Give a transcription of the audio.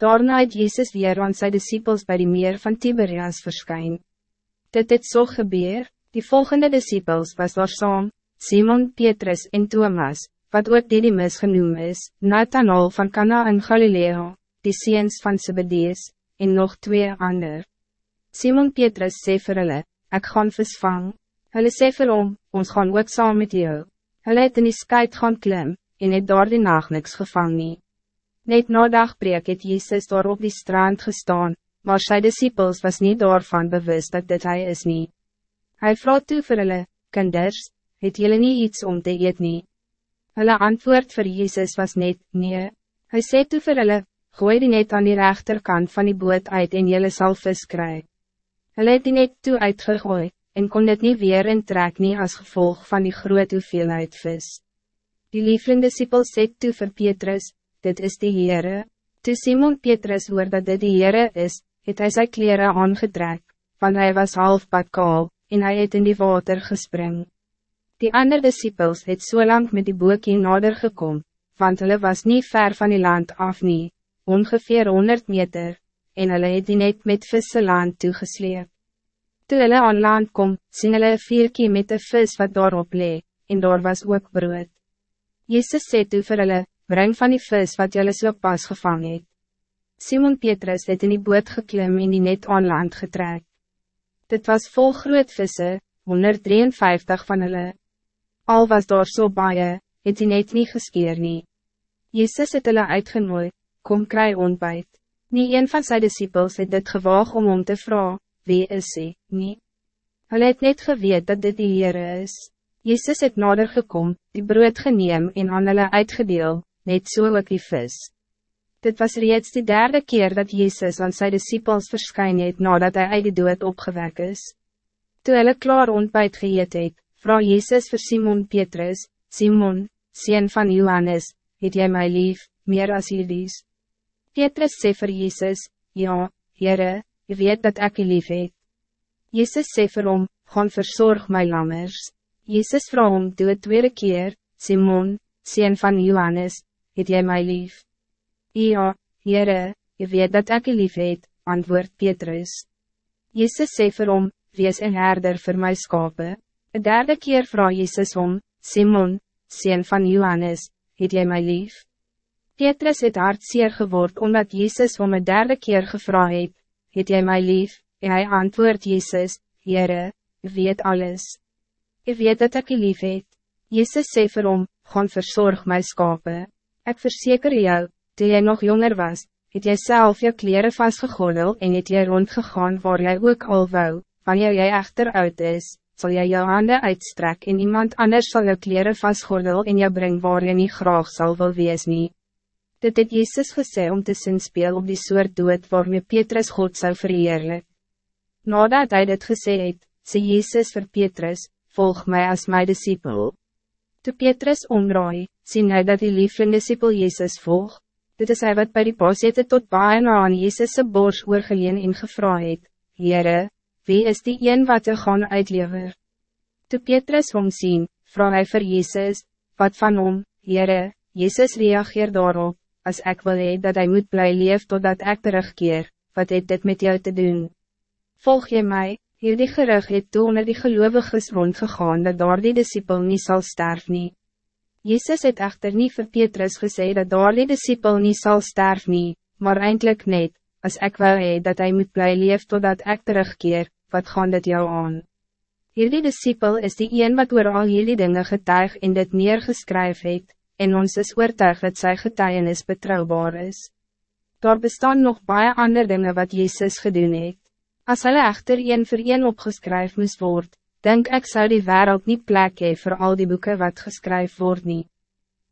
Daarna het Jezus weer aan sy disciples bij die meer van Tiberias verskyn. Dit het so gebeur, die volgende disciples was daar saam, Simon Petrus en Thomas, wat ook Didymus genoem is, Nathanael van Cana in Galilea, die seens van Zebedees, en nog twee ander. Simon Petrus sê vir hulle, ek gaan visvang. Hulle sê vir hom, ons gaan ook saam met jou. Hulle het in die skuit gaan klim, en het daar die nacht niks gevang nie. Net na dagbreek het Jezus daar op die strand gestaan, maar sy disciples was niet daarvan bewust dat dit hij is niet. Hij vroeg toe vir hulle, kinders, het jullie niet iets om te eet nie? Hulle antwoord voor Jezus was net, nee. Hij sê toe vir hulle, gooi die net aan die rechterkant van die boot uit en jullie sal vis kry. Hulle het die net toe uitgegooi, en kon dit niet weer in trek nie as gevolg van die groot hoeveelheid vis. Die lieflinde disciple sê toe vir Petrus, dit is die Heere. Toe Simon Petrus hoor dat dit die Heere is, het hy sy kleren aangetrek, want hij was half pad kaal, en hij het in die water gespring. Die andere disciples het so lang met die boekie nader gekom, want hulle was niet ver van die land af nie, ongeveer 100 meter, en hulle het die net met visse land toegesleep. Toe hulle aan land kom, sien hulle vierkie met de vis wat daarop lee, en daar was ook brood. Jezus sê toe vir hulle, breng van die vis wat jullie so pas gevang het. Simon Petrus het in die boot geklim en die net aan land getrek. Dit was vol groot visse, 153 van hulle. Al was daar so baie, het die net nie geskeer nie. Jezus het hulle uitgenooi, kom kry ontbijt. Nie een van zijn disciples het dit gewaag om om te vragen, wie is hy, nie? Hulle het net geweet dat dit die Heere is. Jezus het nader gekom, die brood geneem en aan hulle uitgedeel, net so ook die vis. Dit was reeds de derde keer dat Jezus aan zijn disciples verskyn het nadat hij uit die dood opgewek is. Toe hulle klaar ontbijt geëet het, vraag Jezus vir Simon Petrus, Simon, sien van Johannes, het jy my lief, meer as jydies? Petrus sê vir Jezus, ja, Heere, je weet dat ik je lief het. Jezus sê vir hom, gaan verzorg my lammers. Jezus vraag hom toe het tweede keer, Simon, sien van Johannes, het jy my lief? Ja, Heere, je weet dat ik je lief het, antwoord Petrus. Jezus sê vir hom, wees een herder voor my skape. Een derde keer vraag Jezus om, Simon, sien van Johannes, het jy my lief? Petrus het hartseer geword omdat Jezus om een derde keer gevraagd het, het jy my lief? En hy antwoord Jezus, Heere, je weet alles. Je weet dat ik je lief het. Jezus sê vir hom, gaan verzorg my skape. Ik verzeker jou, toen jij nog jonger was, het jy zelf je kleren vastgegordel en het jy rondgegaan waar jij ook al wou, wanneer jij achteruit is, zal jij jou handen uitstrek en iemand anders zal je kleren vastgordel en jou brengen waar je niet graag zal wil wees nie. Dit het Jezus gesê om te speel op die soort dood waarmee Petrus God zou verheerlijk. Nadat hij dit gesê het, sê Jezus vir Petrus, volg mij als mijn discipel. Toe Petrus omraai, sien hy dat die lieflinde disciple Jezus volg. Dit is hy wat by die paasete tot baie na aan Jezus' bors oorgeleen en gevra het, Heere, wie is die een wat er gaan uitlever? Toe Petrus hom sien, vraag hy vir Jezus, wat van hom, Heere, Jezus reageer daarop, als ik wil hee dat hij moet blij leef totdat ik terugkeer, wat het dit met jou te doen? Volg je mij? Hierdie gerug het toe onder die geloviges rondgegaan dat daar die disciple nie sal sterf nie. Jezus het echter niet vir Petrus gesê dat daar die disciple nie sal sterf nie, maar eindelijk net, als ik wil hee dat hij moet blij leef totdat ik terugkeer, wat gaan dit jou aan? Hierdie disciple is die een wat oor al hierdie dinge getuig en dit neergeskryf het, en ons is oortuig dat sy getuienis betrouwbaar is. Daar bestaan nog baie ander dinge wat Jezus gedoen het. Als hulle echter een voor een opgeskryf moest worden, denk ik zou die wereld niet plek hee voor al die boeken wat geschreven wordt niet.